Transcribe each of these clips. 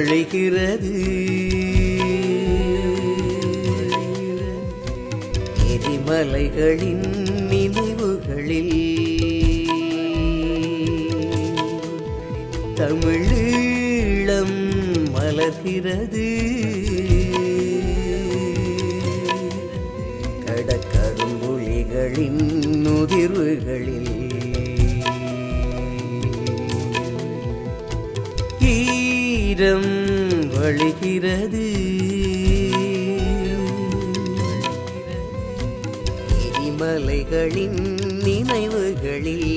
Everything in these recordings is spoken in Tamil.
வழிகிறது எரிமலைகளின் நினைவுகளில் தமிழீழம் மலர்கிறது. கடற்கரும்புலிகளின் நுதிர்வுகளில் வீரம் வழிகிறது. எரிமலைகளின் நினைவுகளில்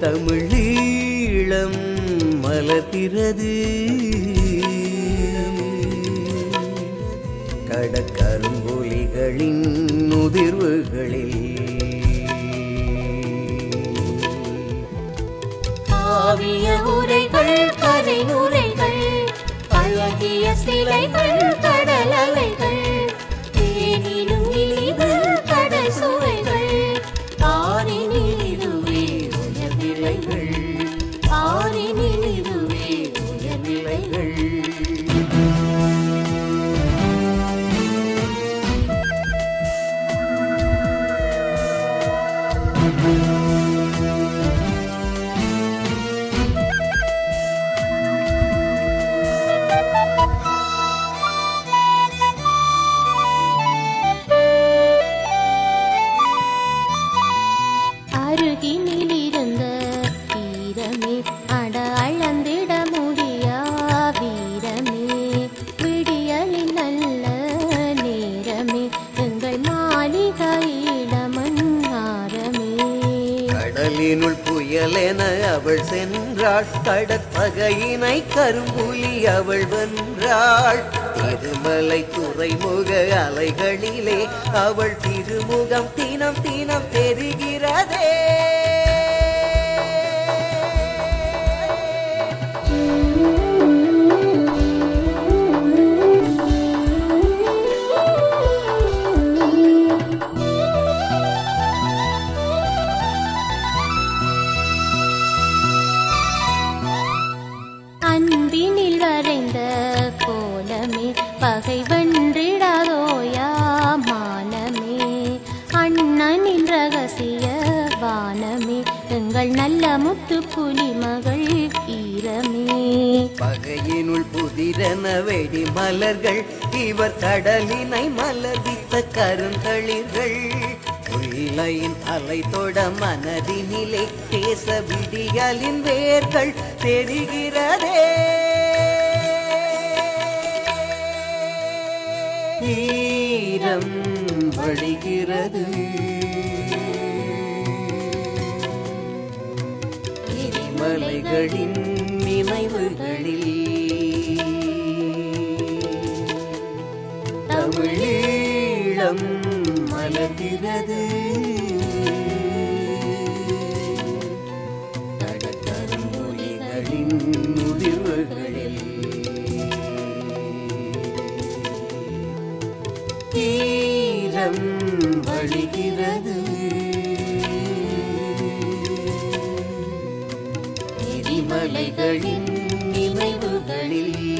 தமிழீழம் மலர்கிறது. கடற்கரும்புலிகளின் நுதிர்வுகளில் காவிய உரைகள் கதை நுரைகள் அழகிய சிலைகள் அவள் புயலென அவள் சென்றாள். கடற்பகையினை கரும்புலி அவள் வென்றாள். திருமலை துறைமுக அலைகளிலே அவள் திருமுகம் தினம் தினம் தெரிகிறதே பகை வென்றிடாதோயா மானமே? அண்ணனின் ரகசிய வானமே எங்கள் நல்ல முத்து புலி மகள் ஈரமே பகையினுள் புதிரன வெடி மலர்கள் இவர் கடலினை மலர்வித்த கருந்தளிர்கள். உள்ளையின் அலை தொட மனதினிலே பேச விடியலின் வேர்கள் தெரிகிறதே. ஈரம் வழிகிறது. எரிமலைகளின் நினைவுகளில் தீரம் வழிகிறது. எரிமலைகளின் நினைவுகளில்